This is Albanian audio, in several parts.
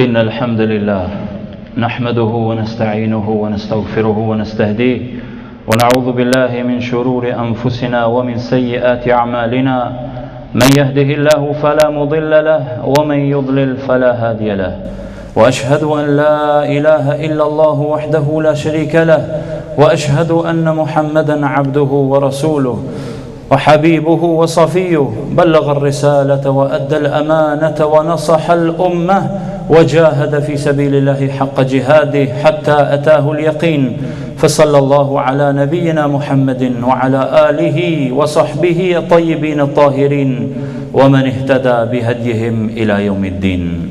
إن الحمد لله نحمده ونستعينه ونستغفره ونستهديه ونعوذ بالله من شرور أنفسنا ومن سيئات أعمالنا من يهده الله فلا مضل له ومن يضلل فلا هادي له وأشهد أن لا إله إلا الله وحده لا شريك له وأشهد أن محمدا عبده ورسوله وحبيبه وصفيه بلغ الرسالة وأدى الأمانة ونصح الأمة وجاهد في سبيل الله حق جهاده حتى أتاه اليقين فصلى الله على نبينا محمد وعلى آله وصحبه الطيبين الطاهرين ومن اهتدى بهديهم إلى يوم الدين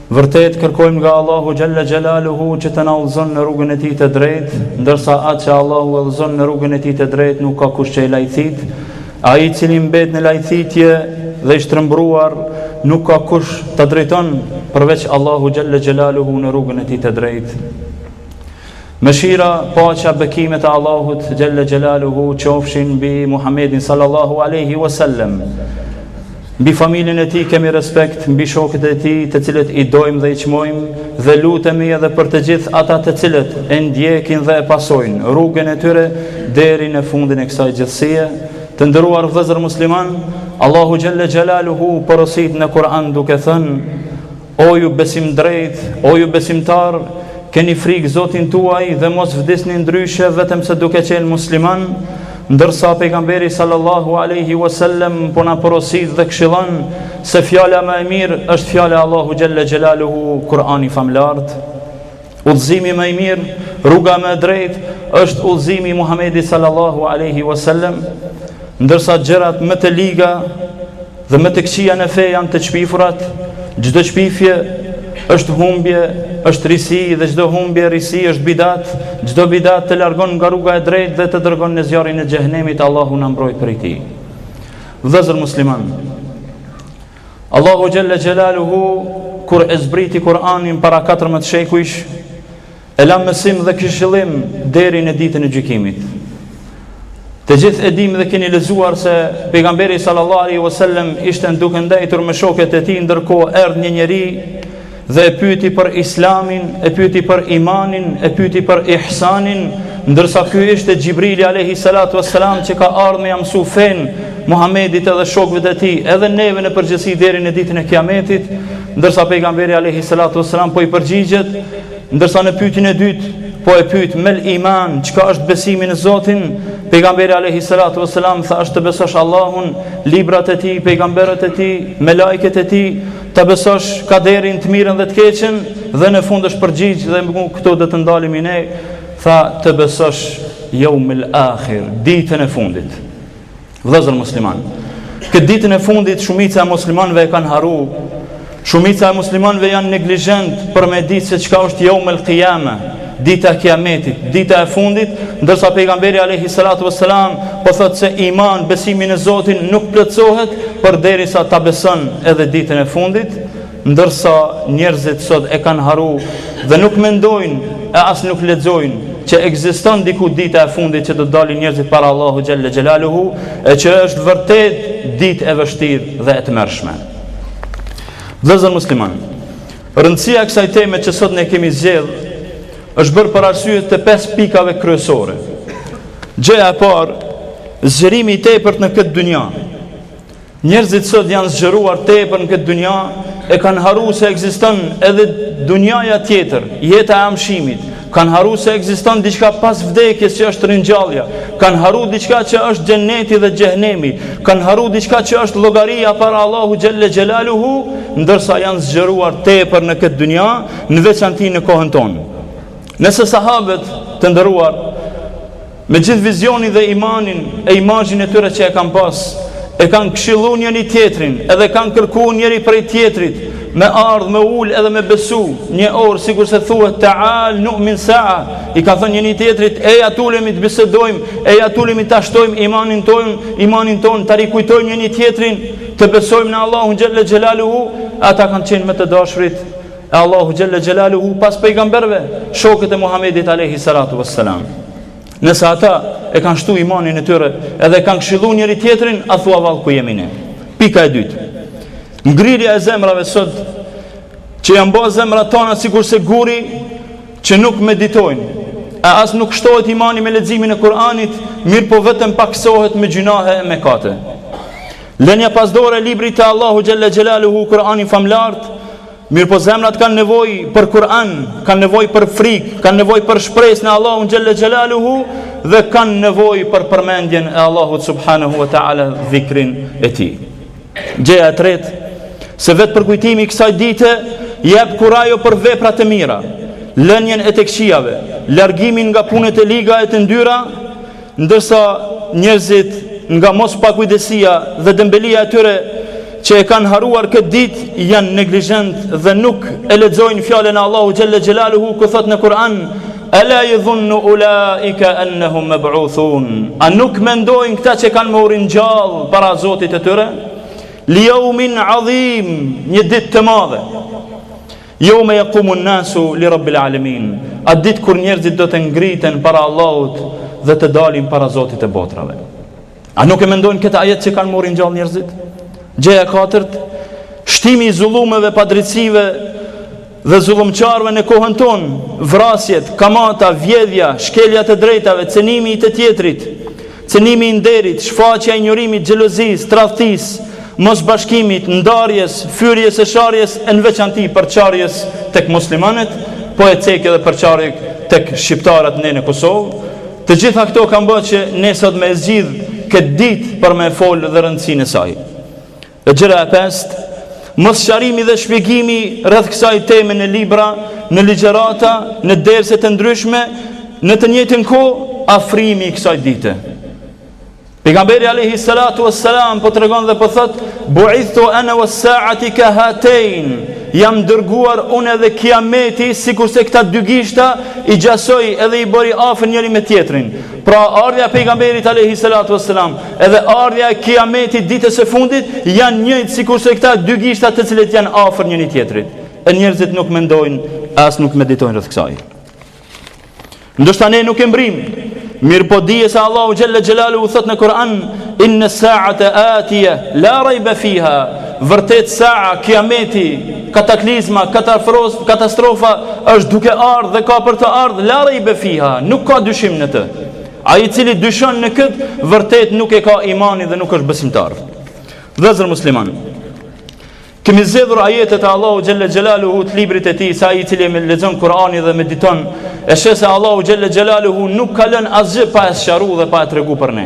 Vërtet kërkojmë nga Allahu xhalla xhelaluhu që të na udhëzon në rrugën e tij të drejtë, ndërsa atë që Allahu e udhëzon në rrugën e tij të drejtë nuk ka kush që e lajthit. Ai i cili mbet në lajthitje dhe i shtrëmbruar, nuk ka kush ta drejton përveç Allahu xhalla xhelaluhu në rrugën e tij të drejtë. Mëshira, paqja, bekimet e Allahut xhelle xhelaluhu qofshin mbi Muhammedin sallallahu alejhi we sellem. Mbi familjen e tij kemi respekt, mbi shokët e tij të cilët i dojmë dhe i çmojmë dhe lutemi edhe për të gjithë ata të cilët e ndjekin dhe e pasojnë rrugën e tyre deri në fundin e kësaj gjithësie. Të nderuar vëllezër muslimanë, Allahu xhelle xhelaluhu porosit në Kur'an duke thënë O ju besimdrejtë, o ju besimtarë, keni frikë Zotin tuaj dhe mos vdisni ndryshe vetëm se duke qenë muslimanë, ndërsa Pejgamberi sallallahu alejhi ue sellem po na porosit dhe këshillon se fjala më e mirë është fjala e Allahu xhelle xhelaluhu Kur'ani famlartë. Udhëzimi më i mirë, rruga më e drejtë, është udhëzimi i Muhamedit sallallahu alaihi wasallam, ndërsa gjërat më të liga dhe më të këqija në fe janë të çpifurat, çdo çpifje është humbje, është risi dhe çdo humbje risi është bidat, çdo bidat të largon nga rruga e drejtë dhe të dërgon në zjarrin e xhehenemit, Allahu na mbrojt prej tij. Vëllezër musliman, Allahu xhalla xhelaluhu kur e zbriti Kur'anin para 14 shekujsh, e la mësim dhe këshillim deri në ditën e gjykimit. Të gjithë e dimë dhe keni lexuar se pejgamberi sallallahu alaihi wasallam ishte duke ndejtur me shokët e tij ndërkohë erdhi një njeri dhe e pyeti për Islamin, e pyeti për imanin, e pyeti për ihsanin, ndërsa ky ishte Xhibrili alayhi salatu wassalam që ka ardhë me ja msu fenë Muhamedit edhe shokëve të tij, edhe neve në përgjithësi deri në ditën e Kiametit, ndërsa pejgamberi alayhi salatu wassalam po i përgjigjet, ndërsa në pyetjen e dytë po e pyet mel iman, çka është besimi në Zotin? Pejgamberi alayhi salatu wassalam tha është të besosh Allahun, librat e tij, pejgamberët e tij, melaiket e tij, Ta besosh kaderin të mirën dhe të keqen dhe në fund është përgjigj dhe këtu do të ndalemi ne, tha të besosh jeumil ahir, ditën e fundit. Vëllezër musliman, këtë ditën e fundit shumica e muslimanve e kanë harru, shumica e muslimanve janë neglizhent për me ditë se çka është jeumil kijame, Dita e Kiametit, dita e fundit, ndërsa pejgamberi alejhi salatu ves selam po thotë se iman, besimi në Zotin nuk plotësohet përderisa ta beson edhe ditën e fundit, ndërsa njerëzit sot e kanë harru dhe nuk mendojnë e as nuk lexojnë që ekziston diku dita e fundit që do të dalin njerëzit para Allahu xhelle xhelaluhu e që është vërtet ditë e vështirë dhe e tmerrshme. Vëllezër muslimanë, Rëndësia e kësaj teme që sot ne kemi zgjedhë është bërë për arsye të pesë pikave kryesore. Gjëja e parë, zgjerimi i tepërt në këtë dynja. Njerëzit sot janë zgjeruar tepër në këtë dynja, e kanë harru se ekziston edhe dynjaja tjetër, jeta e amshimit, Kanë harru se ekziston diçka pas vdekjes që është ringjallja. Kanë harru diçka që është xheneti dhe xhehenemi. Kanë harru diçka që është llogaria para Allahu xhelle xhelaluhu, ndërsa janë zgjeruar tepër në këtë dynja, në veçanti në kohën tonë. Nëse sahabët e nderuar Me gjithë vizionin dhe imanin e imazhin e tyre që e kanë pas, e kanë këshillu njëni-tjetrin edhe kanë kërku njëri prej tjetrit me ardhë me u ulë edhe me besu një orë sikurse thuhet teale nu'min saa i ka thënë njëni-tjetrit eja t'ulemi të bisedojmë eja t'ulemi ta shtojmë imanin tonë imanin tonë ta rikujtojmë njëni-tjetrin të besojmë në Allahun xhelle xhelaluhu ata kanë qenë më të dashurit E Allahu xhelle xhelaluhu pas pejgamberve, shokët e Muhammedit alejhi salatu ves selam. Nëse ata e kanë shtu imanin e tyre edhe e kanë këshillu njëri-tjetrin, a thua vallë ku jemi ne. Pika e dytë. Ngrirja e zemrave sot, që janë bo zemrat tona sikurse guri, që nuk meditojnë, e as nuk shtohet imani me leximin e Kur'anit, mirëpo vetëm paksohet me gjynahe e mëkate. Lënia pas dore e librit të Allahu xhelle xhelaluhu Kur'anin famëlartë, Mirëpo zemrat kanë nevojë për Kur'an, kanë nevojë për frikë, kanë nevojë për shpresë në Allahun xhelle xhelaluhu dhe kanë nevojë për përmendjen e Allahut subhanahu wa taala dhikrin e tij. Gjëja e tretë, se vetë përkujtimi i kësaj dite jep kurajo për veprat e mira, lënien e të këqijave, largimin nga punët e liga e të ndyra, Ndërsa njerëzit nga mospakujdesia dhe dembelia e tyre që e kanë harruar këtë ditë janë neglizhentë dhe nuk e lexojnë fjalën e Allahu xhelle xhelaluhu ku thotë në Kur'an Ela jadhunnu ulaika annahum mab'uthun A nuk mendojnë këta që kanë me u ringjallë para Zotit të tyre? Li jawmin 'adhim, një ditë të madhe. Jawme jaqumu n-nasu li Rabbil alemin, atë ditë kur njerëzit do të ngriten para Allahut dhe të dalin para Zotit të botrave. A nuk e mendojnë këtë ajet që kanë me u ringjallë njerëzit? Gjëja e katërt, shtimi i zullumeve, padrejtësive dhe zullumqarëve në kohën tonë, vrasjet, kamata, vjedhja, shkelja e të drejtave, cenimi i të tjetrit, Cenimi i nderit, shfaqja e injorimit, xhelozisë, tradhtisë, mosbashkimit, ndarjes, fyerjes e sharjes e në veçanti përçarjes tek muslimanët, po e ceki edhe përçarje tek shqiptarët ne në Kosovë. Të gjitha këto kanë bë që ne sot me e zgjedhë këtë ditë për me e fol dhe rëndësinë e saj. E xhuzi e pestë, mossqarimi dhe shpjegimi rreth kësaj teme në libra, në ligjërata, në derse të ndryshme, në të njëjtën kohë afrimi i kësaj dite. Pejgamberi alayhi salatu wassalam po tregon dhe po thotë bu'ithu ana was-sa'ati ka hatain jam dërguar unë edhe kiameti sikurse këta dy gishta i gjasoi edhe i bëri afër njëri me tjetrin Pra ardhja e pejgamberit alayhi salatu wasalam edhe ardhja e kiametit ditës së fundit janë njëjtë sikurse këta dy gishta të cilët janë afër njëri tjetrit. E njerëzit nuk mendojnë as nuk meditojnë rreth kësaj. Ndoshta ne nuk e mbrrim, mirëpo dije se Allahu xhelle xhelaluhu thotë në Kur'an inna sa'ata atiya la rayba fiha vërtet sa'a kiameti Kataklizma, katastrofa, katastrofa është duke ardhë dhe ka për të ardhë la rayba fiha, nuk ka dyshim në të. Ai i cili dyshon në këtë, vërtet nuk e ka imanin dhe nuk është besimtar. Vllezër musliman, Kemi zgjedhur ajetet e Allahu xhelle xhelaluhu të librit të tij, se ai i cili e lexon Kur'anin dhe mediton, e sheh se Allahu xhelle xhelaluhu nuk ka lënë asgjë pa e sqaru dhe pa e tregu për ne.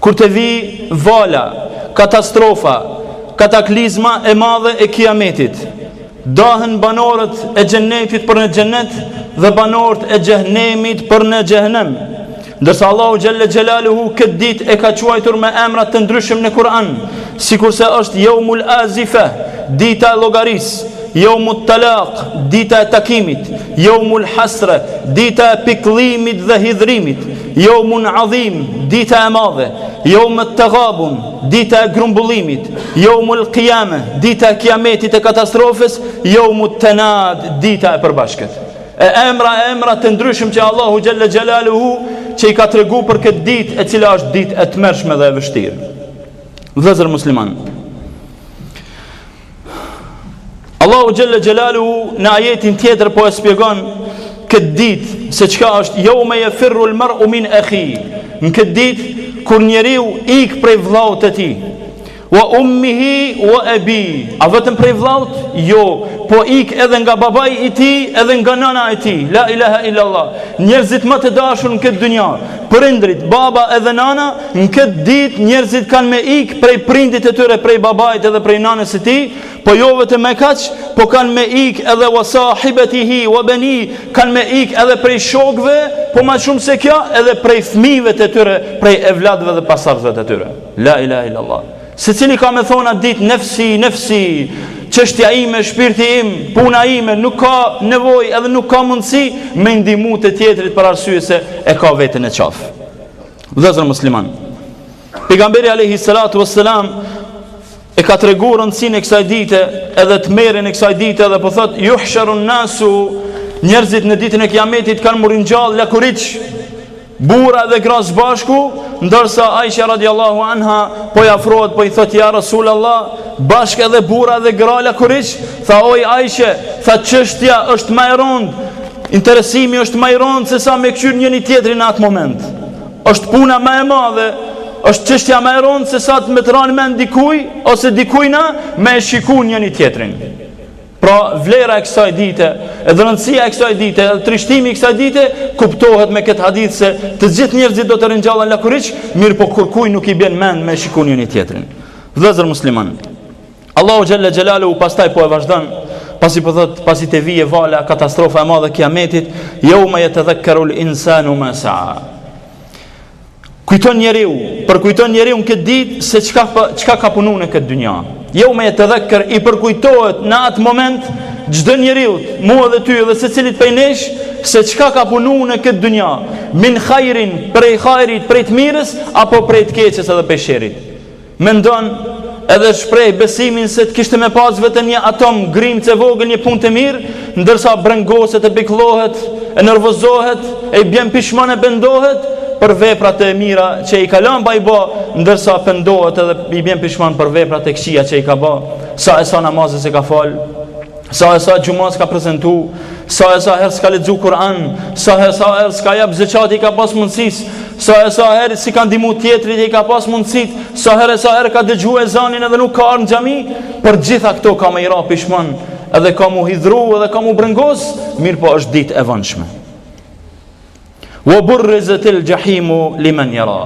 Kur të vi vala, katastrofa, kataklizma e madhe e Kijametit, dahen banorët e Xhennetit për në Xhennet dhe banorët e Xhehenemit për në Xhehenem. Ndërsa Allahu xhelle xhelaluhu këtë ditë e ka quajtur me emra të ndryshëm në Kur'an, sikurse është Jaumul Azifeh, Dita e Llogarisë, Jaumut Talaq, Dita e Takimit, Jaumul Hasre, Dita e Pikëllimit dhe Hidhrimit, Jaumun adhim, dita e madhe, Jaumut Tegabun, dita e grumbullimit, Jaumul Kijame, dita e kiametit e katastrofës, Jaumut Tenad, dita e përbashkët. E emra e emra të ndryshëm që Allahu xhelle xhelaluhu, që i ka tregu për këtë ditë e cila është ditë e tmerrshme dhe e vështirë. Vllezër musliman. Allahu xhelle xhelaluhu në ajetin tjetër po e shpjegon këtë ditë se çka është jeume jefirrul mer'u min ekhi në këtë ditë kur njeriu ik prej vllaut të tij wa ummihi wa ebi a vetëm prej vllaut jo po ik edhe nga babai i tij edhe nga nana e tij la ilaha illallah njerëzit më të dashur në këtë dynja Prindërit, baba edhe nana, në këtë ditë njerëzit kanë me ik prej prindërve të tyre, prej babait edhe prej nanës së tij, po jo vetëm me kaq, po kanë me ik edhe wa sahibatihi wa bani, kanë me ik edhe prej shokëve, po më shumë se kjo, edhe prej fëmijëve të tyre, prej evladëve dhe pasardhësve të tyre. La ilaha illallah. Secili ka me thonë atë ditë nefsi, nefsi, çështja ime, shpirti im, puna ime, nuk ka nevojë edhe nuk ka mundësi me i ndihmu tjetrit për arsye se e ka veten në qafë. Vëllezër musliman. Pejgamberi alayhi salatu wassalam e ka tregu rëndësinë e kësaj dite, edhe tmerrin e kësaj dite dhe po thotë yuhsharun nasu njerëzit në ditën e Kiametit kanë m'u ringjallë lakuriq Burra edhe gra së bashku, ndërsa Aisha radiallahu anha po i afrohet po i thotë ja Rasul Allah, bashkë edhe burra edhe gra lakuriq, tha oj Aishe, tha çështja është ma e rondë, interesimi është ma i rondë se sa me këqyr njëni tjetrin në atë moment. Është puna ma e madhe, është çështja ma e rondë se sa me t'ra në mend dikuj ose dikujna me e shiku njëni tjetrin. Pra vlera e kësaj dite, edhe rëndësia e kësaj dite, edhe trishtimi i kësaj dite, kuptohet me këtë hadith se të gjithë njerëzit do të ringjallen lakuriq, mirëpo kurkuj nuk i bjen mend me shiku njëni tjetrin. Vëllezër musliman. Allahu xhelle xhelaluhu pastaj po e vazhdon, pasi po thotë, pasi të vije vala, katastrofa e madhe e kiametit, yawma yatadhakkarul insanu ma saa. Kujton njeriu, përkujton njeriu në këtë ditë se çka ka punu në këtë dynja. Yawma yatadhakkar i përkujtohet në atë moment çdo njeriut, mu dhe ty dhe secilit prej nesh se çka ka punu në këtë dynja, min khairin, prej hajrit, prej të mirës apo prej të keqes edhe prej sherrit. Mendon, edhe shpreh besimin se të kishte me pas vetëm një atom, grimcë e vogël një punë të mirë, ndërsa brengoset e pikëllohet, e nervozohet, e i bjen pishman e pendohet për veprat e mira që i ka lan pa i ba, ndërsa pendohet edhe i bjen pishman për veprat e këqija që i ka ba, sa e sa namaze s'i ka falë. Sa e sa xhuma s'ka prezantu, sa e sa herë s'ka lexu Kur'an, sa e sa herë s'ka jap zeqat, i ka pas mundësitë, sa e sa herë s'i ka ndihmu tjetrit i ka pas mundësitë, sa herë e sa herë ka dëgju ezanin edhe nuk ka ardh në xhami, për gjithë këto ka me i ra pishman, edhe ka m'u hidhëru edhe ka m'u brengos, mirëpo është ditë e vonshme. Wa burrizatil jahimu liman yara.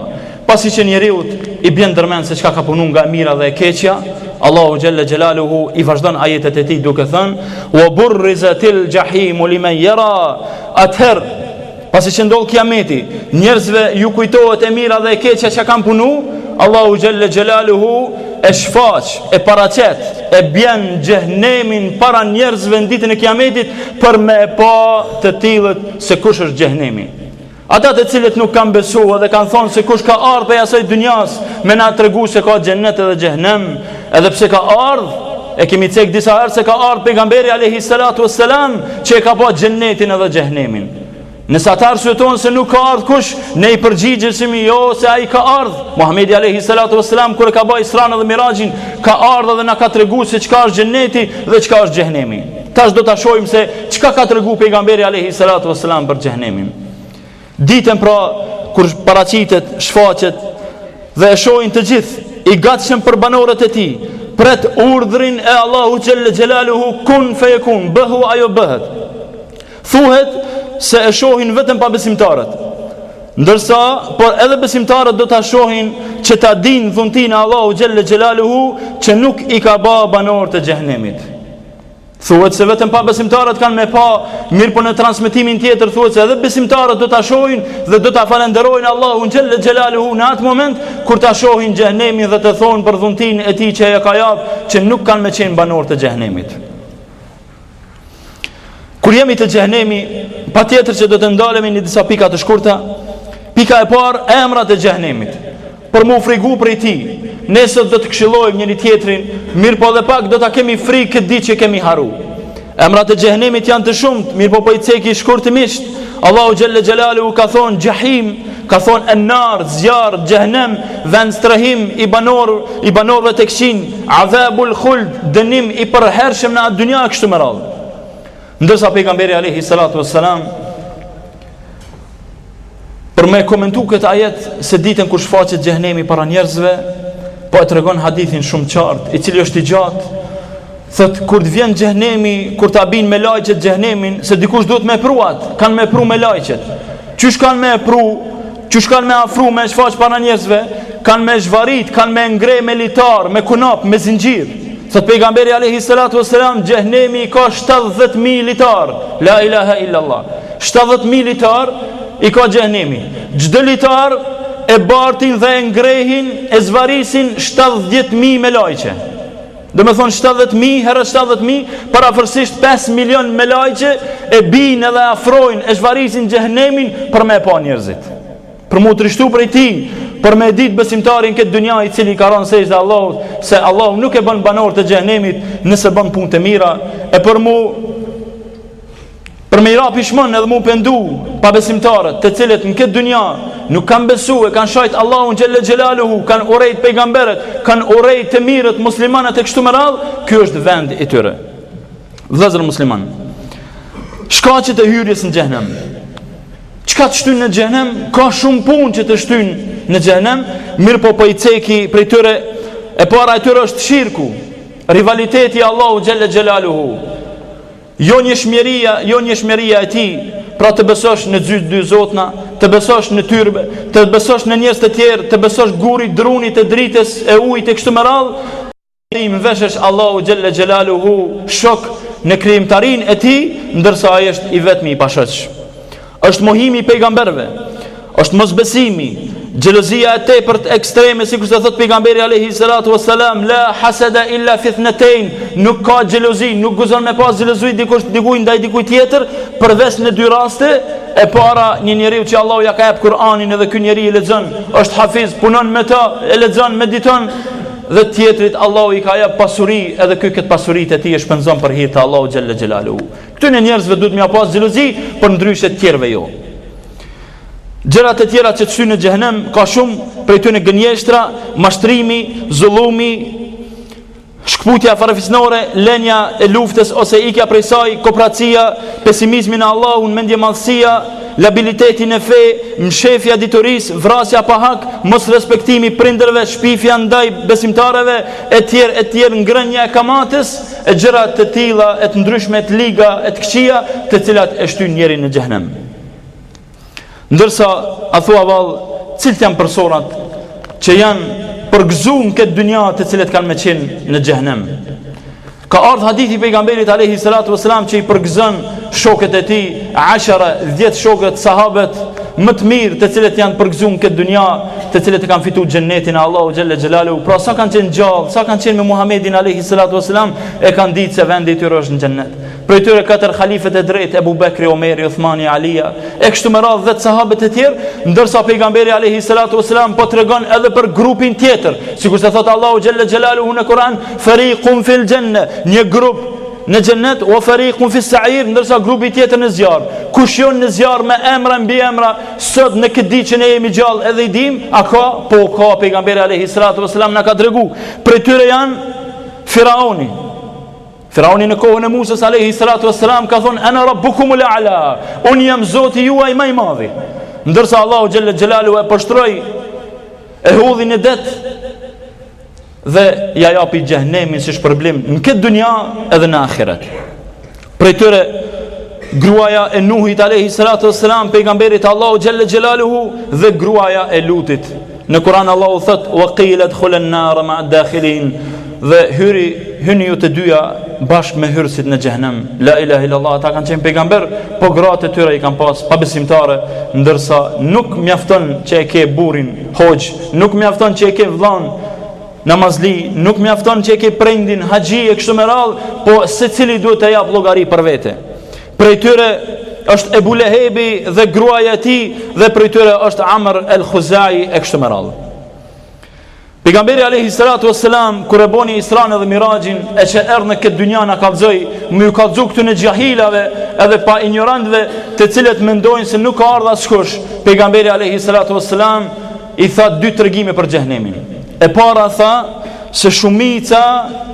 Pasi që njeriut i bjen ndërmend se çka ka punu nga e mira dhe e keqja, Allahu xhalla xhelaluhu i vazhdon ajetet e tij duke thënë: "Wa burrizatil jahimu liman yara." Atëherë pasi që ndodh kiameti, njerëzve ju kujtohet e mira dhe e keqja çka kanë punu, Allahu xhalla xhelaluhu e shfaq, e paraqet, e bjen xhehenemin para njerëzve në ditën e kiametit për me e pa të tillët se kush është xhehenemi. Ata të cilët nuk kanë besuar dhe kanë thonë se kush ka ardh prej asaj dynjas me na tregu se ka xhennet edhe xhehenem, edhe pse ka ardh E kemi cek disa herë se ka ardh pejgamberi alayhi salatu wassalam që e ka pa xhennetin edhe xhehenemin. Nëse ata arsyetohen se nuk ka ardh kush, ne i përgjigjemi jo se ai ka ardh. Muhamedi alayhi salatu wassalam kur e ka ba Isranë edhe Miraxhin, ka ardh edhe na ka tregu se çka është xhenneti edhe çka është xhehenemi. Tash do ta shohim se çka ka tregu pejgamberi alayhi salatu wasalam për xhehenemin. Ditën pra kur paraqitet, shfaqet dhe e shohin të gjithë i gatshëm për banorët e tij, pret urdhrin e Allahu xhelle xhelaluhu kun feyekun, bëhu ajo bëhet. Thuhet se e shohin vetëm pabesimtarët. Ndërsa, por edhe besimtarët do ta shohin që ta dinë dhuntinë e Allahu xhelle xhelaluhu që nuk i ka ba banorë të xhehenemit. Thuhet se vetëm pabesimtarët kanë me pa, mirëpo në transmetimin tjetër thuhet se edhe besimtarët do ta shohin dhe do ta falënderojnë Allahun xhelle xhelaluhu në atë moment kur ta shohin xhehenemin dhe të thonë për dhuntinë e tij që ja ka jap që nuk kanë me qenë banorë të xhehenemit. Kur jemi te xhehenemi, patjetër që do të ndalemi në disa pika të shkurta. Pika e parë, emrat e xhehenemit. Për m'u frigu prej tij. Ne sot do të këshillojmë njëri tjetrin, mirëpo edhe pak do ta kemi frikë këtë ditë që kemi harru. Emrat e xhehenemit janë të shumtë, mirëpo po i ceki shkurtimisht. Allahu xhelle xhelaluhu ka thonë xhehim, ka thonë ennar, zjarr, xhehenem, vendstrehim i banor, i banorëve të këqinj, adhabul khuld, dënim i përhershëm në atë dynja e kështu me radhë. Ndërsa pejgamberi alayhi salatu wassalam për me komentu këtë ajet se ditën kur shfaqet xhehenemi para njerëzve, po e tregon hadithin shumë qartë, i cili është i gjatë. Thotë kur të vjen xhehenemi, kur ta bijnë melajqet xhehenemin, se dikush duhet me e pru atë, kanë me e pru melajqet. Qysh kanë me e pru Qysh kanë me afru, me e shfaq para njerëzve, kanë me zhvarit, kanë me e ngreh me litar, me konop, me zinxhir. Thotë pejgamberi alayhi salatu wasalam, xhehenemi i ka 70000 litar. La ilaha illa Allah. 70000 litar i ka xhehenemi. Çdo litar e bartin dhe e ngrehin, e zvarisin 70000 melajqe. Domethonë 70.000 herë 70.000, parafërsisht 5 milion melajqe e bijnë edhe e afrojnë e zhvarisin xhehenemin për me e pa njerëzit. Për m'u trishtu prej tij, për me e ditë besimtari n'këtë dynja i cili ka rënë sexhde Allahut, se Allahu nuk e bën banor të xhehenemit nëse bën punë të mira, e për m'u për me ra pishmon edhe mu pendu pabesimtarët, të cilët në këtë dynja nuk kanë besu e kanë shajt Allahun xhelle xhelaluhu, kanë urejt pejgamberet, kanë urejt të mirët muslimanët e kështu me radhë, ky është vend i tyre. Vëllezër musliman, shkaqet e hyrjes në xhehnem, çka të shtyn në xhehnem, ka shumë punë që të shtyn në xhehnem, mirëpo po i ceki prej tyre, e para e tyre është shirku, rivaliteti Allahu xhelle xhelaluhu, Jonjëshmëria, jonjëshmëria e tij, pra të besosh në dy dy zotna, të besosh në tyrbe, të besosh në njerëz të tjerë, të besosh gurit, drunit, e dritës, e ujit e kështu me radhë, t'i mveshësh Allahu xhelle xhelaluhu shok në krijimtarinë e tij, ndërsa ai është i vetmi i pashoq. Është mohimi i pejgamberëve, është mosbesimi, xhelozia e tepërt ekstreme, sikurse thotë pejgamberi alayhi salatu wassalam, la hasada illa fi ithnatayn, nuk ka xhelozi, nuk guxon me pas xhelozi dikush dikujt ndaj dikujt tjetër, përveç në dy raste, e para një njeriu që Allahu ia ka jap Kur'anin edhe ky njeri e lexon, është hafiz, punon me të, e lexon, mediton, dhe tjetrit Allahu i ka jap pasuri edhe ky këtë pasuri të e tij e shpenzon për hir të Allahu xhalla xhelaluhu. Këtyne njerëzve duhet m'ia pas xhelozi përndryshe të tjerëve jo. Gjërat e tjera që të shtyn në xhehenem ka shumë prej këtyne gënjeshtra, mashtrimi, zullumi, shkputja farefisnore, lënia e luftës ose ikja prej saj, koprracia, pesimizmi në Allahun, mendjemadhësia, labiliteti në fe, mshefja e diturisë, vrasja pa hak, mosrespektimi i prindërve, shpifja ndaj besimtarëve, etj, etj, ngrënia e kamatës, e gjëra të tilla e të ndryshme të liga e të këqija të cilat e shtyjnë njerin në xhehnem. Ndërsa a thua vallë, cilët janë personat që janë përgëzu në këtë dynja të cilët kanë me qenë në xhehnem. Ka ardhë hadithi i pejgamberit alayhi salatu wasalam që i përgëzon shokët e tij, ashara, dhjetë shokët, sahabët, më të mirë të cilët janë përgëzu në këtë dynja, të cilët e kanë fitu xhennetin e Allahu xhalla xhelalu. Pra sa kanë qenë gjallë, sa kanë qenë me Muhamedin alayhi salatu wasalam, e kanë ditë se vendi i tyre është në xhennet. Prej tyre katër halifet e drejtë, Ebu Bekri, Omeri, Uthmani, Alia, e kështu me radhë dhjetë sahabët e tjerë, ndërsa pejgamberi alayhi salatu wasalam po tregon edhe për grupin tjetër, sikurse thotë Allahu xhalla xhelalu në Kur'an, fariqun fil janna, një grup në xhennet wa fariqun fi sa'ir ndërsa grupi tjetër në zjarr kush jon në zjarr me emra e mbiemra sot në këtë ditë që ne jemi gjallë edhe i dim a ka po ka pejgamberi alayhi salatu wasalam na ka tregu prej tyre janë firauni Firauni në kohën e Musës alayhi salatu wasalam ka thonë ana rabbukumul a'la unë jam zoti juaj më i madhi ndërsa Allahu xhalla xhelalu e poshtroi e hudhi në det dhe ja japi xhehnemin si shpërblim në këtë dynja edhe në ahiret. Prej tyre gruaja e Nuhit alayhi salatu wassalam pejgamberit Allahu xhalla xhelaluhu dhe gruaja e Lutit. Në Kur'an Allahu thot wa qila dkhul an-nar ma dakhilin dhe hyri hyni ju të dyja bashkë me hyrësit në xhehnem. La ilaha illallah, ata kanë qenë pejgamber, po gratë e tyre i kanë pas pabesimtare, ndërsa nuk mjafton që e ke burrin hoxhë, nuk mjafton që e ke vllanë namazli, nuk mjafton që e ke prindin haxhi e kështu me radhë, po secili duhet të japë llogari për vete. Prej tyre është Ebu Lehebi dhe gruaja e tij dhe prej tyre është Amr el Khuzai e kështu me radhë. Pejgamberi alayhi salatu wassalam kur e boni Isranë dhe Miraxhin e që erdh në këtë dynja na kallzoi, me ju kallzu këtyne xhahilave edhe pa injorantëve, të cilët mendojnë se nuk ka ardhur askush, Pejgamberi alayhi salatu wasalam i tha dy tregime për xhehnemin. E para tha se shumica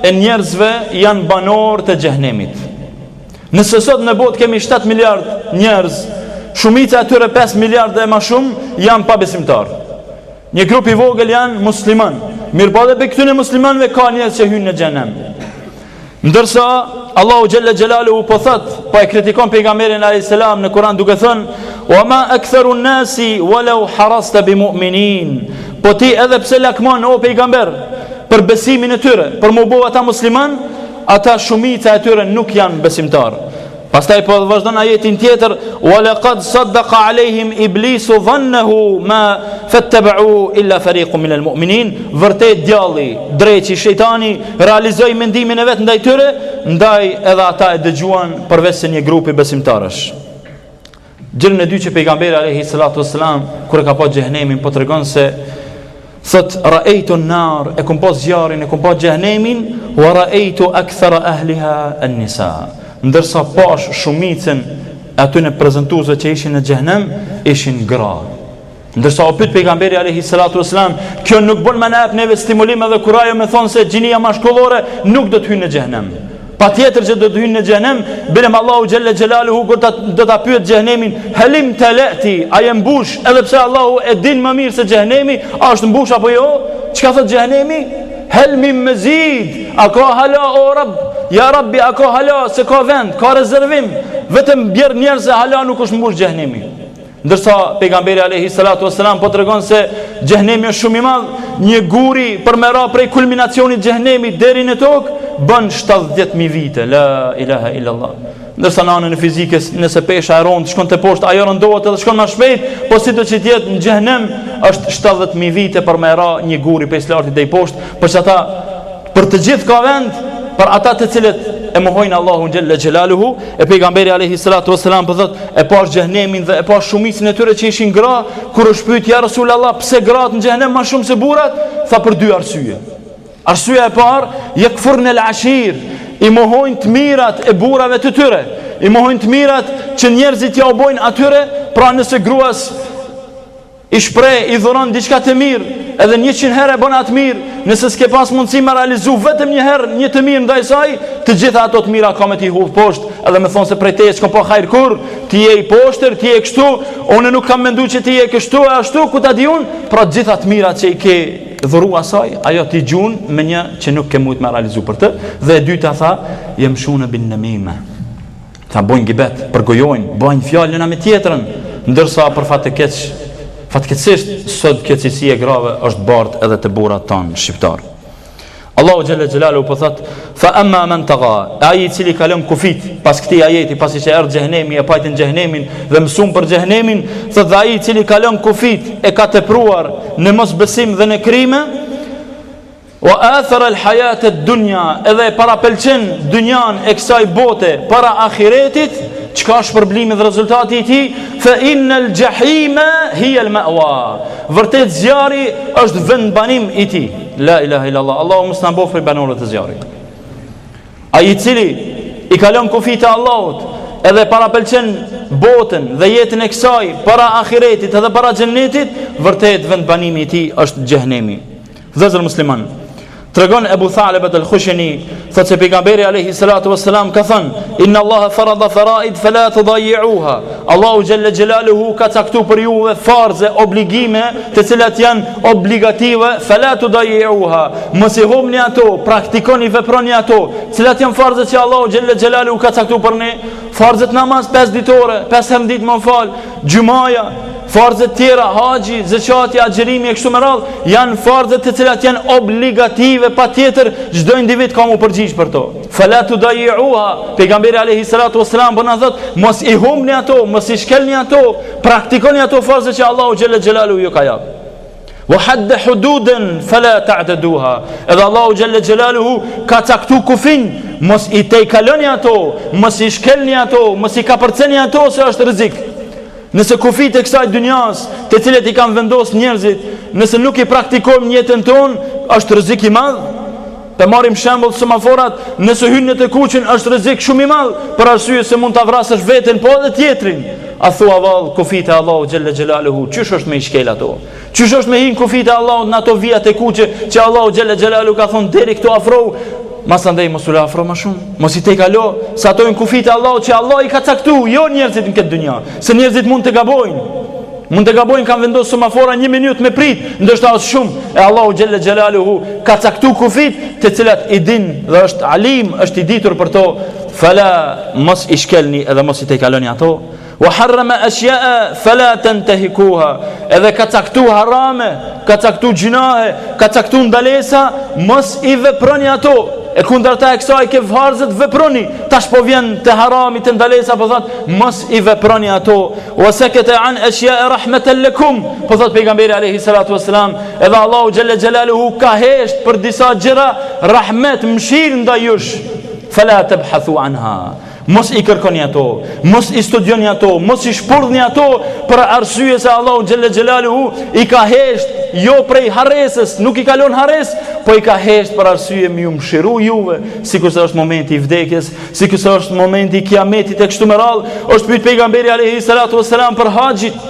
e njerëzve janë banorë të xhehnemit. Nëse sot në botë kemi 7 miliard njerëz, shumica e tyre 5 miliard e ma shumë janë pabesimtarë. Një grup i vogël janë muslimanë. Mirëpo edhe prej këtyne muslimanëve ka njerëz që hyjnë në xhehnem. Ndërsa Allahu xhalla xhelaluhu po thot, po e kritikon pejgamberin alayhis salam në Kur'an duke thënë: "Wa ma aktharu an-nasi walau harasta bi mu'minin." Po ti edhe pse lakmon o pejgamber për besimin e tyre, për m'u bo ata muslimanë, ata shumica e tyre nuk janë besimtarë. Pastaj po vazhdon ajetin tjetër, "Wa laqad saddaqa alehim iblisu dhannahu ma fattaba'u illa fariqun min al-mu'minin." Vërtet djalli, dreqi shejtani realizoi mendimin e vet ndaj tyre, ndaj edhe ata e dëgjuan përveç se një grupi besimtarësh. Gjënë e dytë që pejgamberi alejhi salatu vesselam kur e ka pa xhehnemin po tregon se thot ra'aytu an-nar e kom pa zjarrin e kom pa xhehnemin wa ra'aytu akthara ahliha an-nisa ndërsa pashë shumicën e atyne prezantuesve që ishin në xhehnem ishin gra Ndërsa u pyt pejgamberi alayhi salatu wasalam, kjo nuk bon me na ep neve stimulim edhe kurajo me thonë se gjinia mashkullore nuk do të hyjë në xhehnem. Patjetër që do të hyjnë në xhehnem, bilem Allahu xhalla xhelaluhu kur ta do ta pyet xhehnemin, "Helim teleti, a je mbush?" Edhe pse Allahu e din më mirë se xhehnemi, a është mbush apo jo? Çka thot xhehnemi? Hel mim mezid, a ka hala o rab, ja rabbi a ka hala se ka vend, ka rezervim, vetëm bjer njerëz se hala nuk është mbush xhehnemi. Ndërsa pejgamberi alayhi salatu wasalam po tregon se xhehenemi është shumë i madh, një guri për me ra prej kulminacionit xhehenemit deri në tokë bën 70000 vite. La ilaha illa Allah. Ndërsa në anën e fizikës, nëse pesha e rond shkon te poshtë, ajo rëndohet edhe shkon më shpejt, po sido që të jetë në xhehenem është 70000 vite për me ra një guri prej s'larti deri poshtë, për qata Për të gjithë ka vend për ata të cilët e mohojnë Allahun xhella xhelaluhu e pejgamberi alayhi salatu wasalam po thotë e pa xhehenemin dhe e pa shumicën e tyre që ishin gra kur është pyet ja rasul allah pse gratë në xhehenem ma shumë se burrat tha për dy arsye arsyeja e parë yakfurn al ashir i mohojnë të mirat e burrave të tyre i mohojnë të mirat që njerëzit ja u bojnë atyre pra nëse gruas I shpreh, i dhuron diçka të mirë, edhe njëqind herë e bën atë mirë, nëse s'ke pas mundësi me realizu vetëm një herë një të mirë ndaj saj, të gjitha ato të mira ka me t'i hudh poshtë, edhe me thonë se prej teje s'kam pa hajr kurrë, ti je i poshtër, ti je kështu, unë nuk kam mendu që ti je kështu e ashtu, ku ta di unë, pra të gjitha të mirat që i ke dhuru asaj, ajo t'i gjun me një që nuk ke mujt me realizu për të, dhe e dyta tha, jemshune bin nemime. Tha bojnë gibet, përgojojnë, bajnë fjalë njëna me tjetrën, ndërsa për fat të keq, fatkeqësisht sot kjo cilësi e grave është bart edhe te burrat tanë shqiptarë. Allahu xhalla xhelaluhu po thotë, fa amma man taga, ai i cili kalon kufijt pas këtij ajeti, pasi që erdh xhehenemi e pajtën xhehenemin dhe mësuam për xhehenemin, thotë dhe ai i cili kalon kufijt e ka tepruar në mosbesim dhe në krime, Wa athara al hayat ad dunya edhe e parapëlqen dunjan e kësaj bote para ahiretit çka është shpërblimi dhe rezultati i tij fa inna al jahima hiya al ma'wa vërtet zjarri është vendbanim i tij la ilaha illa allah allahu mos na bëftë prej banorëve të zjarrit ai i cili i kalon kufijt e allahut edhe parapëlqen botën dhe jetën e kësaj para ahiretit edhe para xhennetit vërtet vendbanimi i tij është xhehenemi Vëllezër muslimanë, tregon Abu Tha'laba al-Khushani, thotë se pejgamberi alayhi salatu wassalam ka thënë: "Inna Allaha farada fara'id fala tudayyi'uha." Allahu jalla jalaluhu ka caktuar për ju farze, obligime, të cilat janë obligative, fala tudayyi'uha. Mos i humni ato, praktikoni, veproni ato. Cilat janë farzet që Allahu jalla jalaluhu ka caktuar për ne? Farzet namaz 5 ditore, 5 herë n'ditë me fal, xhumaja, Farzet tjera, haxhi, zeqati, agjerimi e kështu me radhë, janë farze të cilat janë obligative patjetër, çdo individ ka mu përgjigj për to. Fala tudayyi'uha, pejgamberi alayhi salatu wasalam, po na thotë, mos i humni ato, mos i shkelni ato, praktikoni ato farzet që Allahu xhelle xhelaluhu ju ka jap. Ve hadde hududen, fela ta'teduha, edhe Allahu xhelle xhelaluhu, ka caktu kufinj, mos i tejkaloni ato, mos i shkelni ato, mos i kapërceni ato, se është rrezik. Nëse kufijtë e kësaj dynjasë, të cilët i kanë vendos njerëzit, nëse nuk i praktikojmë në jetën tonë, është rrezik i madh. Të marrim shembull semaforat, nëse hyn në të kuqen është rrezik shumë i madh, për arsye se mund ta vrasësh veten po edhe tjetrin. A thua vallë kufijtë e Allahut xhelle xhelaluhu, qysh është me i shkel ato? Qysh është me hi në kufijt e Allahut në ato vijat e kuqe që Allahu xhelle xhelaluhu ka thonë deri këtu afrohu, mas andej mos u afro ma shumë, mos i tejkalo, se ato janë kufijt e Allahut që Allah i ka caktu, jo njerëzit në këtë dynja, se njerëzit mund të gabojnë, mund të gabojnë kanë vendos semafora një minut me prit, ndoshta asht shumë, e Allahu xhelle xhelaluhu, ka caktu kufijt të cilat i din dhe është alim, është i ditur për to, fela mos i shkelni edhe mos i tejkaloni ato, Wa harrama ashya'a fala tantahikuha. Edhe ka caktu harame, ka caktu gjynahe, ka caktu ndalesa, mos i veproni ato. E kundërta e kësaj ke farzet veproni. Tash po vjen te harami te ndalesa po thot mos i veproni ato. Wa sakata an ashya'a rahmatan lakum. Po thot pejgamberi alayhi salatu wasalam, edhe Allahu xhelle xhelaluhu ka hesht për disa gjëra rahmet mshir ndaj jush. Fala tabhathu anha. Mos i kërkoni ato, mos i studioni ato, mos i shpurdhni ato për arsye se Allahu xhelle xhelaluhu i ka hesht jo prej harresës, nuk i ka lon harresë, po i ka hesht për arsye me ju mëshiru juve, sikurse është momenti i vdekjes, sikurse është momenti i kiametit e kështu me radhë, është pyet pejgamberi alayhi salatu wasalam për haxhit.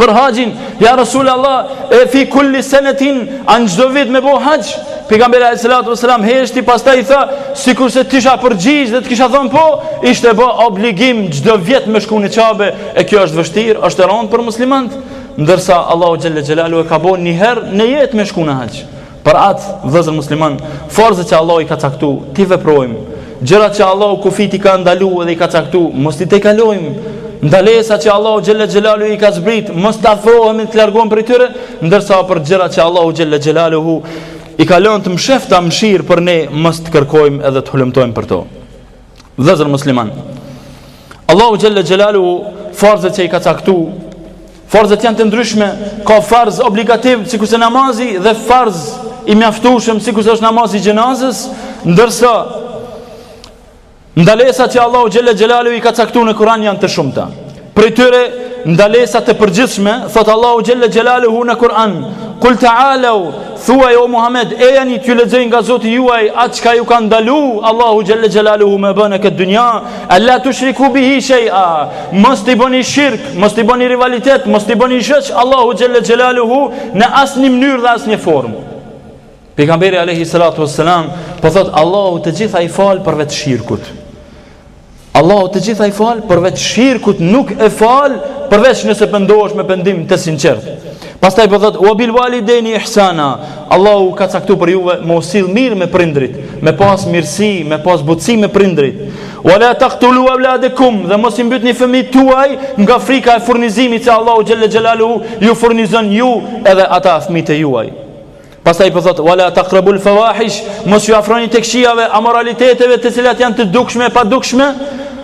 Për haxhin, ja Rasul Allah, e fi kulli senetin, a në çdo vit me bo haxh, pejgamberi alayhi salatu wasalam heshti, pastaj i tha, sikurse t'isha përgjigj dhe të kisha thonë po, ishte bo obligim çdo vit me shku në Qabe, e kjo është vështirë, është e rondë për muslimant, ndërsa Allahu xhelle xhelaluhu e ka bo njëherë në jetë me shku në haxh. Për atë, vëllezër musliman, farzet që Allahu i ka caktu, t'i veprojmë. Gjërat që Allahu kufit i ka ndalu edhe i ka caktu, mos t'i tejkalojmë. Ndalesat që Allahu xhelle xhelaluhu i ka zbrit, mos t'afrohemi të largohemi prej tyre, ndërsa për gjërat që Allahu xhelle xhelaluhu i ka lënë të mshefta mëshirë për ne, mos të kërkojmë edhe të hulumtojmë për to. Vëllezër musliman Allahu xhelle xhelaluhu farzet që i ka caktu Farzet janë të ndryshme Ka farz obligativ sikurse namazi Dhe farz i mjaftueshëm sikurse është namazi i xhenazes Ndërsa ndalesat që Allahu xhelle xhelaluhu i ka caktu në Kuran janë të shumta Prej tyre ndalesat e përgjithshme, thotë Allahu xhelle xhelaluhu në Kur'an, Kul ta'alau, thuaj o Muhammed, ejani t'ju lexoj nga Zoti juaj atë çka ju ka ndalu Allahu xhelle xhelaluhu me bë në këtë dynja, alla tushriku bihi shay'a. Mos t'i bëni shirk, mos t'i bëni rivalitet, mos t'i bëni shoq Allahu xhelle xhelaluhu në asnjë mënyrë dhe asnjë formë. Pejgamberi alayhi salatu wassalam po thot Allahu të gjitha i fal përveç shirkut. Allahu të gjitha i fal, përveç shirkut nuk e fal, përveç nëse pendohesh me pendim të sinqertë. Pastaj po thotë, wa bil walidejni ihsana, Allahu ka caktu për juve, me u sill mirë me prindrit, me pas mirësi, me pas butësi me prindrit. Wa la taktulu evladekum, dhe mos i mbytni fëmijët tuaj, nga frika e furnizimit se Allahu xhelle xhelaluhu, ju furnizon ju edhe ata fëmijët e juaj. Pastaj po thotë wala taqrabul fawahish, mos ju afroni të këqijave, amoraliteteve të cilat janë të dukshme e padukshme.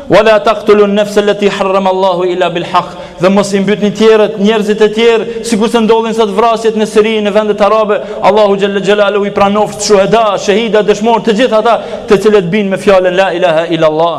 Wala taqtulun nafs allati harrama Allahu illa bil haq. Dhe mos i mbytni të tjerët, njerëzit e tjerë, sikurse ndodhin sot vrasjet në Siri, në vendet arabe, Allahu xhelle xhelaluhu i pranoftë shuhada, shahida, dëshmor, të gjithë ata të cilët bin me fjalën la ilaha illa Allah.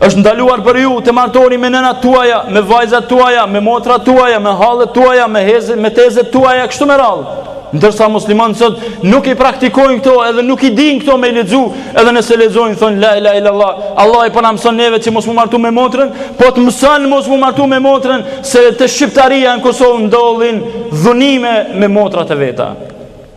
Është ndaluar për ju të martoheni me nënat tuaja, me vajzat tuaja, me motrat tuaja, me hallet tuaja, me hezet, me tezet tuaja, kështu me radhë. Ndërsa muslimanët sot nuk i praktikojnë këto, edhe nuk i dinë këto me lexu, edhe nëse lexojnë thonë la ilaha illallah. Allahi po na mëson neve që mos m'u martu me motrën, po të mëson mos m'u martu me motrën se te shqiptaria në Kosovë ndodhin dhunime me motrat e veta.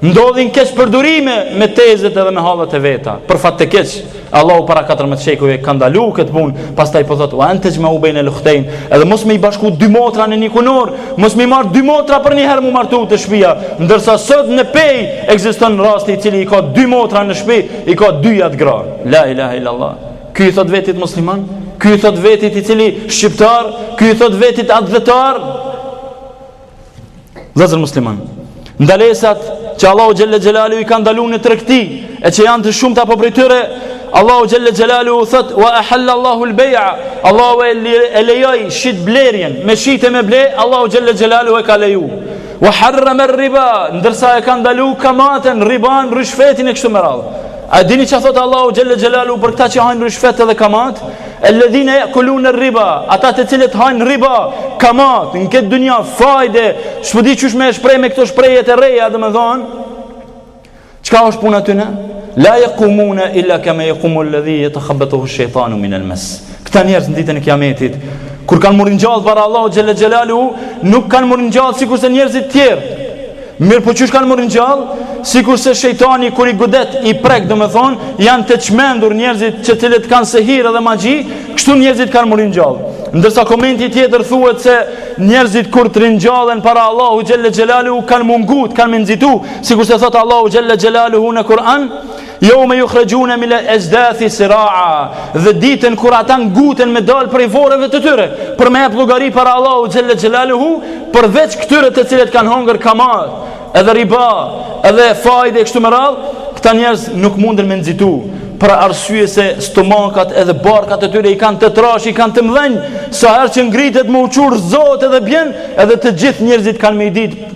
Ndodhin keqpërdorime me tezet edhe me hallet e veta. Për fat të keq, Allahu para 14 shekujve ka ndalu këtë punë, pastaj po thotë, "Wa an texhmau bejne al-ukhtain", edhe mos me i bashku dy motra në një kunorë, mos me i marr dy motra për një herë m'u martu te shpija, ndërsa sot në Pejë ekziston rasti i cili i ka dy motra në shpi, i ka dyjat gra. La ilaha illa Allah. Ky i thotë vetit musliman, ky i thotë vetit i cili shqiptar, ky i thotë vetit atdhetar. Vllezër muslimanë Ndalesat që Allahu Xhelle Xhelaluhu i ka ndalu në tregti E që janë të shumta po prej tyre Allahu Xhelle Xhelaluhu thotë Wa ehalla Allahu lbeja Allahu e lejoi shitblerjen Me shit e me ble Allahu Xhelle Xhelaluhu e ka leju Wa harrame riba Ndërsa e ka ndalu kamatën riban ryshfetin e kështu me radhë A dini çka thotë Allahu Xhelle Xhelaluhu për këta që hajnë ryshfet edhe kamatë Alladhina ya'kuluna ar-riba, ata të cilët hajnë riba, kamatë, në këtë dynja fajde, s'po di qysh me e shpreh me këto shprehjet e reja, domethënë, çka është puna tyne? La yaqumuna illa kama yaqumu alladhi yatakhabbathu ash-shaytanu min al-mas. Këta njerëz në ditën e Kiametit, kur kanë m'u ringjall para Allahu xhelle xhelaluhu, nuk kanë m'u ringjall sikurse njerëzit tjerë. Mirëpo qysh kanë m'u ringjall, sikurse shejtani kur i godet, i prek, domethonë, janë të çmendur njerëzit të cilët kanë sehir edhe magji, kështu njerëzit kanë m'u ringjall. Ndërsa komenti tjetër thuhet se njerëzit kur të ringjallen para Allahu Xhelle Xhelaluhu kanë m'u ngut, kanë me nxitu, sikurse thotë Allahu Xhelle Xhelaluhu në Kur'an, Jawme jukhrajune minel exhdathi siraa, dhe ditën kur ata nguten me dalë prej voreve të tyre, për me jap llogari para Allahut xhelle xhelaluhu, përveç këtyre të cilët kanë hongër kamatë, edhe riba, edhe fajde e kështu me radhë, këta njerëz nuk munden me nxitu, për arsye se stomakat edhe barkat e tyre i kanë të trashë, i kanë të mëdhenj, sa herë që ngritet me u çu rrzohet edhe bjen, edhe të gjithë njerëzit kanë me i ditë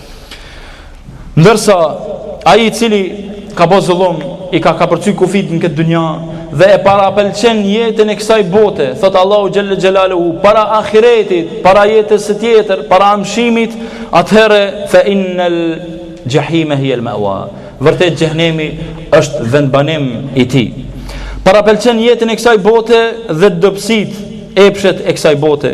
Ndërsa ai i cili ka bë zullum, i ka kapërcy kufijt në këtë dynja dhe e parapëlqen jetën e kësaj bote, thot Allahu xhelle xhelaluhu, para ahiretit, para jetës tjetër, para amshimit, atëherë fa innal jahima hiya al mawa. Vërtet xhehenemi është vendbanim i tij. Parapëlqen jetën e kësaj bote dhe dobësit, epshet e kësaj bote.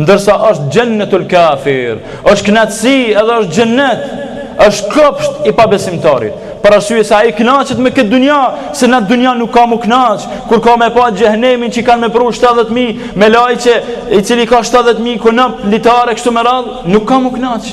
Ndërsa është xhennetul kafir, është kënaqësi edhe është xhennet, është kopsht i pabesimtarit. Për arsye se ai kënaqet me këtë dunja, se n'atë dunja nuk ka m'u kënaq, kur ka me pa xhehenemin që kanë me pru 70.000 melaiqe, i cili ka 70.000 konop, litare, kështu me radhë, nuk ka m'u kënaq.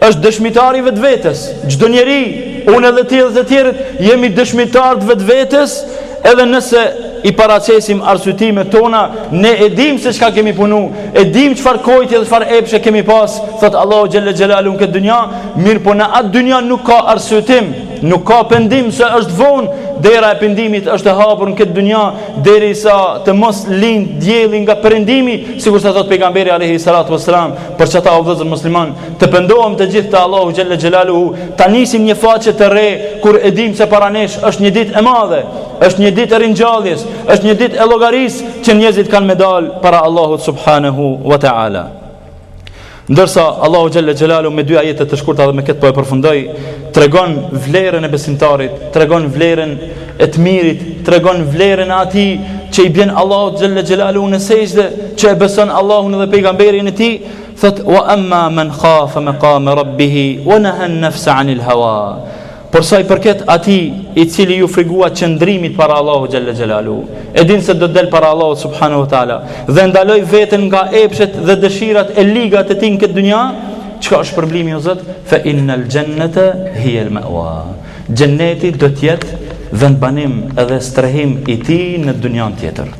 është dëshmitar i vetvetes. Çdo njeri, unë edhe ti edhe të tjerët, jemi dëshmitar të vetvetes, edhe nëse i paraqesim arsyetimet tona, ne e dimë se çka kemi punu, e dimë çfarë kojti dhe çfarë epshe kemi pas, thot Allahu xhelle xhelalu në këtë dynja, mirëpo në atë dynja nuk ka arsyetim, nuk ka pendim se është vonë, dera e pendimit është e hapur në këtë dynja derisa të mos lind dielli nga perëndimi, sikurse thot pejgamberi alayhi salatu wasalam, Për qata, o vllezër musliman Të pendohemi të gjithë te Allahu xhelle xhelaluhu Ta nisim një faqe të re Kur e dim se para nesh është një dit e madhe është një dit e ringjalljes është një dit e llogaris Që njerëzit kanë me dal para Allahut Subhanehu wa ta'ala Ndërsa Allahu xhelle xhelaluhu me dy ajete të shkurta dhe me këtë po e përfundoj Tregon vlerën e besimtarit, tregon vlerën e të mirit, tregon vlerën e atij që i bjen Allahut xhelle xhelalu në sexhde, që e beson Allahun dhe pejgamberin e tij, thot wa amma man khafa maqama rabbih wa naha an-nafsa 'anil hawa. Por sa i përket atij i cili ju frigua qëndrimit para Allahut xhelle xhelalu, e din se do të del para Allahut subhanahu wa taala dhe e ndaloi veten nga epshet dhe dëshirat e liga të tij në këtë dynja, Çka është shpërblimi o Zot? Fa innal jannata hiya al ma'wa. Xheneti do të jetë vendbanim edhe strehim i tij në dynjan tjetër.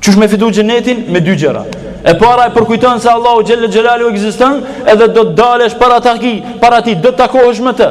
Qysh me fitu xhenetin me dy gjëra. E para e përkujton se Allahu xhelle xhelalu ekziston, edhe do të dalësh para ta, para tij do të takohesh me të.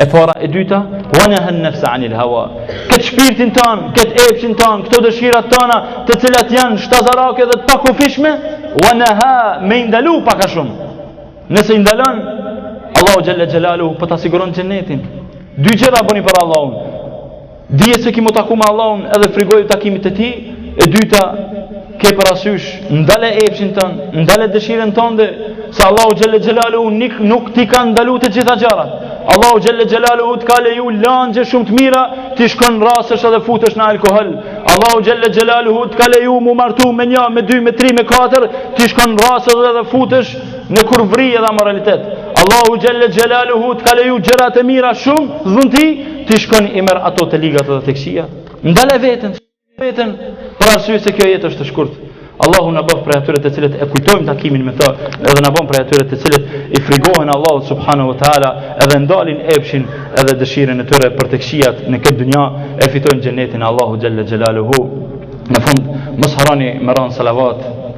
E para, e dyta, wa nahan nafsa anil hawa. Këtë shpirtin tan, këtë epshin tan, këto dëshirat tana, të cilat janë shtazarake dhe të pakufishme, wa naha me i ndalu pak a shumë. Nëse i ndalon, Allahu xhelle xhelalu po ta siguron xhenetin. Dy gjëra bëni për Allahun. Dije se ki mu taku me Allahun edhe frigoju takimit të tij, e dyta ke parasysh ndale epshin tënd, ndale dëshirën tënde, se Allahu xhelle xhelaluhu nuk nuk t'i ka ndalu të gjitha gjërat. Allahu xhelle xhelaluhu të ka leju lëngje shumë të mira, ti shkon rrasesh edhe futesh në alkohol. Allahu xhelle xhelaluhu të ka leju mu martu me një, me dy, me tri, me katër, ti shkon rrasesh edhe futesh në kurvri edhe amoralitet. Allahu xhelle xhelaluhu të ka leju gjëra të mira shumë, dhunti, Ti shkon i merr ato të ligat edhe të këqijat, ndale veten, veten për arsye se kjo jetë është e shkurtë. Allahu na bëftë prej atyre të cilët e kujtojmë takimin me të, edhe na bën prej atyre të cilët i frigohen Allahut subhanahu wa taala, edhe ndalin epshin edhe dëshirën e tyre për të këqijat në këtë dynja, e fitojnë xhenetin e Allahut xhelle xhelaluhu. Në fund, mos harroni me ran salavat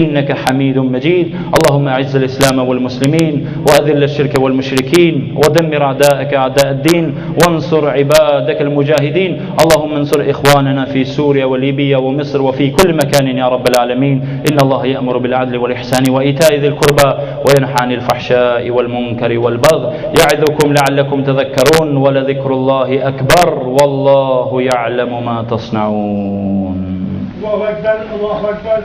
إنك حميد مجيد اللهم أعز الإسلام والمسلمين وأذل الشرك والمشركين ودمر أعداءك أعداء الدين وانصر عبادك المجاهدين اللهم انصر إخواننا في سوريا وليبيا ومصر وفي كل مكان يا رب العالمين إن الله يأمر بالعدل والإحسان وإيتاء ذي القربى وينحى عن الفحشاء والمنكر والبغي يعظكم لعلكم تذكرون ولذكر الله أكبر والله يعلم ما تصنعون الله أكبر الله أكبر